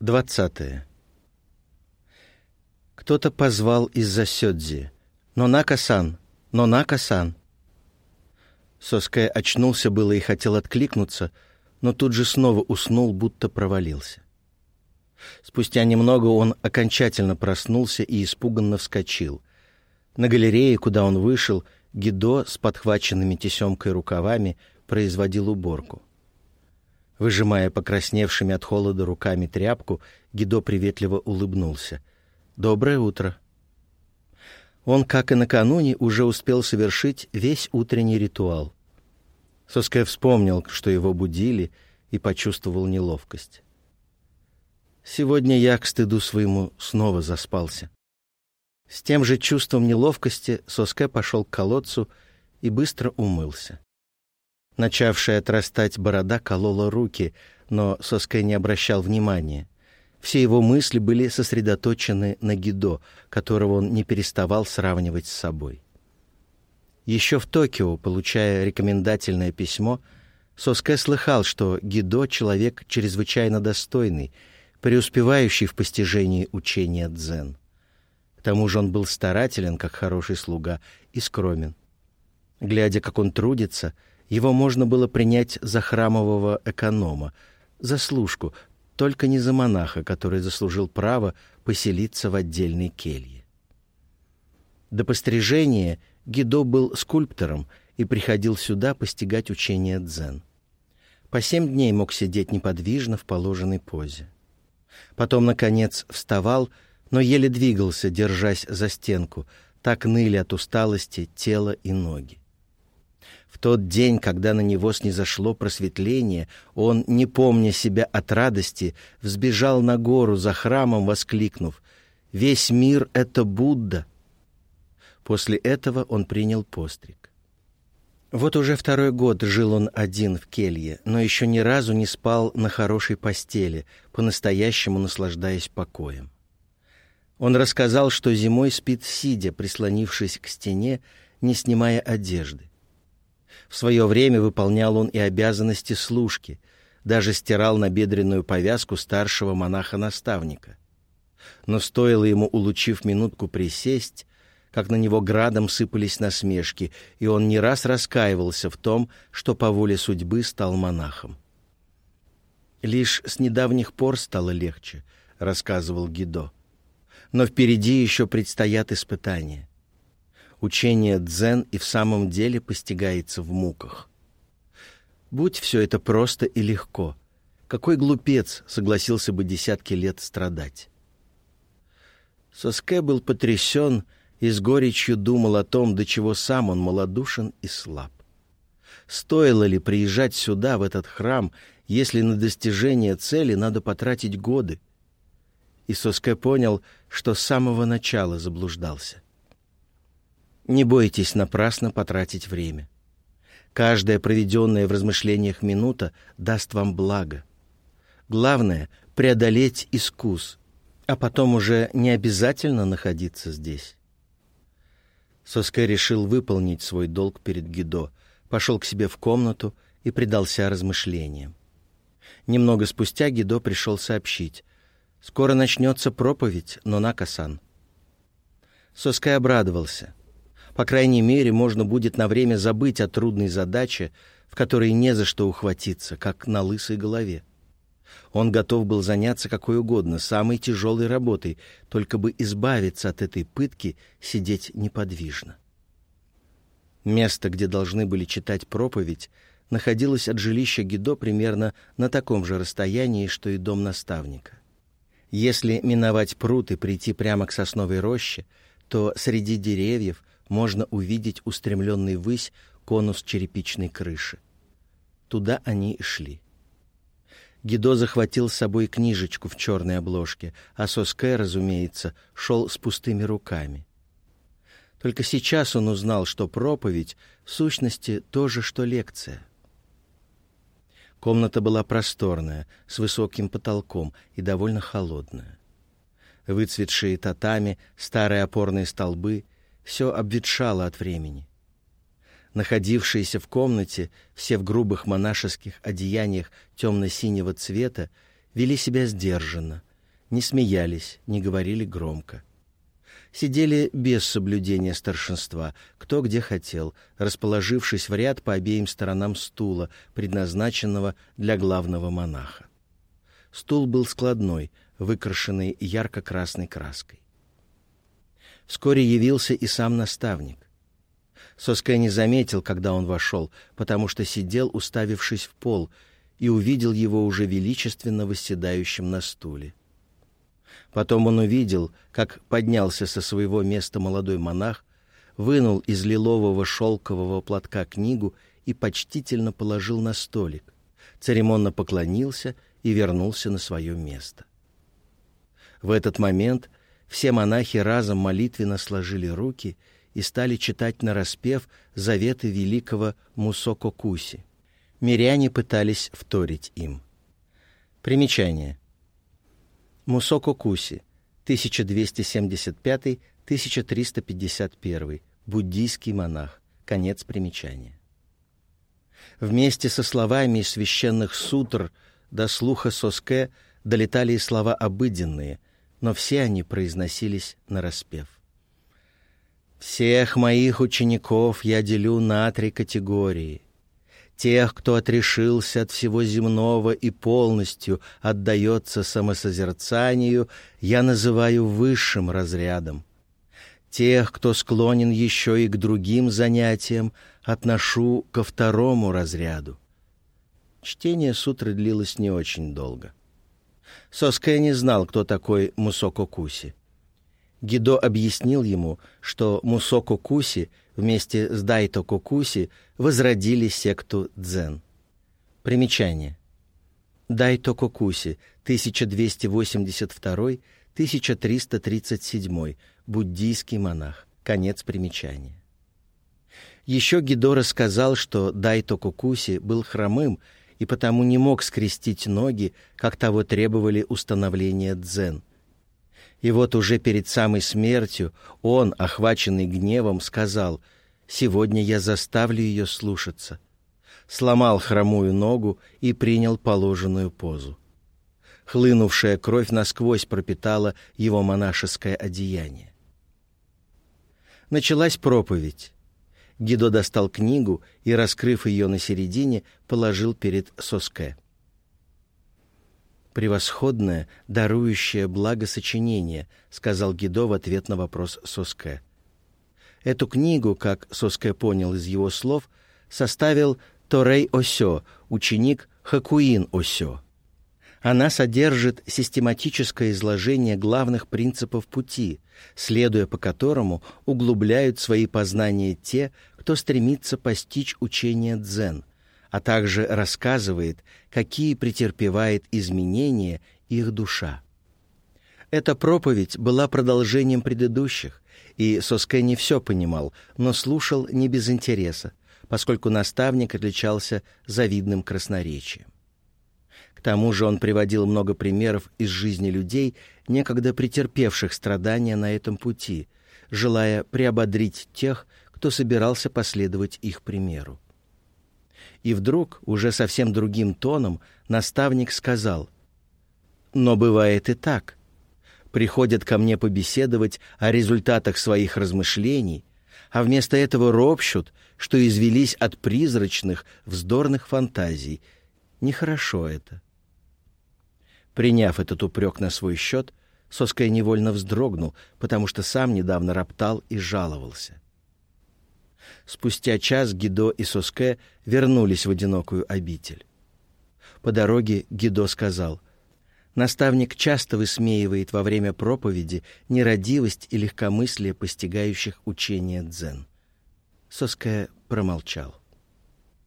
Двадцатое. Кто-то позвал из-за Сёдзи. «Нонака-сан! Нонака-сан!» Соская очнулся было и хотел откликнуться, но тут же снова уснул, будто провалился. Спустя немного он окончательно проснулся и испуганно вскочил. На галерее, куда он вышел, Гидо с подхваченными тесемкой рукавами производил уборку. Выжимая покрасневшими от холода руками тряпку, Гидо приветливо улыбнулся. «Доброе утро!» Он, как и накануне, уже успел совершить весь утренний ритуал. Соская вспомнил, что его будили, и почувствовал неловкость. Сегодня я, к стыду своему, снова заспался. С тем же чувством неловкости Соске пошел к колодцу и быстро умылся. Начавшая отрастать борода колола руки, но Соске не обращал внимания. Все его мысли были сосредоточены на Гидо, которого он не переставал сравнивать с собой. Еще в Токио, получая рекомендательное письмо, Соске слыхал, что Гидо — человек чрезвычайно достойный, преуспевающий в постижении учения дзен. К тому же он был старателен, как хороший слуга, и скромен. Глядя, как он трудится — его можно было принять за храмового эконома, за служку, только не за монаха, который заслужил право поселиться в отдельной келье. До пострижения Гидо был скульптором и приходил сюда постигать учение дзен. По семь дней мог сидеть неподвижно в положенной позе. Потом, наконец, вставал, но еле двигался, держась за стенку, так ныли от усталости тело и ноги. В тот день, когда на него снизошло просветление, он, не помня себя от радости, взбежал на гору за храмом, воскликнув «Весь мир — это Будда!» После этого он принял постриг. Вот уже второй год жил он один в келье, но еще ни разу не спал на хорошей постели, по-настоящему наслаждаясь покоем. Он рассказал, что зимой спит сидя, прислонившись к стене, не снимая одежды. В свое время выполнял он и обязанности служки, даже стирал набедренную повязку старшего монаха-наставника. Но стоило ему, улучив минутку, присесть, как на него градом сыпались насмешки, и он не раз раскаивался в том, что по воле судьбы стал монахом. «Лишь с недавних пор стало легче», — рассказывал Гидо. «Но впереди еще предстоят испытания учение дзен и в самом деле постигается в муках. Будь все это просто и легко, какой глупец согласился бы десятки лет страдать? Соске был потрясен и с горечью думал о том, до чего сам он малодушен и слаб. Стоило ли приезжать сюда, в этот храм, если на достижение цели надо потратить годы? И Соске понял, что с самого начала заблуждался. Не бойтесь напрасно потратить время. Каждая проведенная в размышлениях минута даст вам благо. Главное — преодолеть искус, а потом уже не обязательно находиться здесь. Соске решил выполнить свой долг перед Гидо, пошел к себе в комнату и предался размышлениям. Немного спустя Гидо пришел сообщить. «Скоро начнется проповедь, но Накасан». Соске обрадовался — по крайней мере, можно будет на время забыть о трудной задаче, в которой не за что ухватиться, как на лысой голове. Он готов был заняться какой угодно, самой тяжелой работой, только бы избавиться от этой пытки сидеть неподвижно. Место, где должны были читать проповедь, находилось от жилища Гидо примерно на таком же расстоянии, что и дом наставника. Если миновать пруд и прийти прямо к сосновой роще, то среди деревьев можно увидеть устремленный ввысь конус черепичной крыши. Туда они и шли. Гидо захватил с собой книжечку в черной обложке, а Соске, разумеется, шел с пустыми руками. Только сейчас он узнал, что проповедь в сущности то же, что лекция. Комната была просторная, с высоким потолком и довольно холодная. Выцветшие татами, старые опорные столбы — все обветшало от времени. Находившиеся в комнате, все в грубых монашеских одеяниях темно-синего цвета, вели себя сдержанно, не смеялись, не говорили громко. Сидели без соблюдения старшинства, кто где хотел, расположившись в ряд по обеим сторонам стула, предназначенного для главного монаха. Стул был складной, выкрашенный ярко-красной краской. Вскоре явился и сам наставник. Соскэ не заметил, когда он вошел, потому что сидел, уставившись в пол, и увидел его уже величественно восседающим на стуле. Потом он увидел, как поднялся со своего места молодой монах, вынул из лилового шелкового платка книгу и почтительно положил на столик, церемонно поклонился и вернулся на свое место. В этот момент все монахи разом молитвенно сложили руки и стали читать нараспев заветы великого Мусоко Куси. Миряне пытались вторить им. Примечание. Мусоко Куси, 1275-1351, буддийский монах. Конец примечания. Вместе со словами из священных сутр до слуха Соске долетали и слова обыденные, но все они произносились нараспев. «Всех моих учеников я делю на три категории — тех, кто отрешился от всего земного и полностью отдается самосозерцанию, я называю высшим разрядом. Тех, кто склонен еще и к другим занятиям, отношу ко второму разряду. Чтение сутры длилось не очень долго. Соская не знал, кто такой Мусоко Куси. Гидо объяснил ему, что Мусоко Куси вместе с Дайто Кокуси возродили секту дзен. Примечание. Дайто Кокуси, 1282-1337, буддийский монах. Конец примечания. Еще Гидо рассказал, что Дайто Кокуси был хромым и потому не мог скрестить ноги, как того требовали установления дзен – и вот уже перед самой смертью он, охваченный гневом, сказал, «Сегодня я заставлю ее слушаться». Сломал хромую ногу и принял положенную позу. Хлынувшая кровь насквозь пропитала его монашеское одеяние. Началась проповедь. Гидо достал книгу и, раскрыв ее на середине, положил перед Соске превосходное, дарующее благо сочинение», — сказал Гидо в ответ на вопрос Соске. Эту книгу, как Соске понял из его слов, составил Торей Осё, ученик Хакуин Осё. Она содержит систематическое изложение главных принципов пути, следуя по которому углубляют свои познания те, кто стремится постичь учение дзен — а также рассказывает, какие претерпевает изменения их душа. Эта проповедь была продолжением предыдущих, и Соске не все понимал, но слушал не без интереса, поскольку наставник отличался завидным красноречием. К тому же он приводил много примеров из жизни людей, некогда претерпевших страдания на этом пути, желая приободрить тех, кто собирался последовать их примеру. И вдруг, уже совсем другим тоном, наставник сказал, «Но бывает и так. Приходят ко мне побеседовать о результатах своих размышлений, а вместо этого ропщут, что извелись от призрачных, вздорных фантазий. Нехорошо это». Приняв этот упрек на свой счет, Соская невольно вздрогнул, потому что сам недавно роптал и жаловался. Спустя час Гидо и Соске вернулись в одинокую обитель. По дороге Гидо сказал, «Наставник часто высмеивает во время проповеди нерадивость и легкомыслие постигающих учение дзен». Соске промолчал.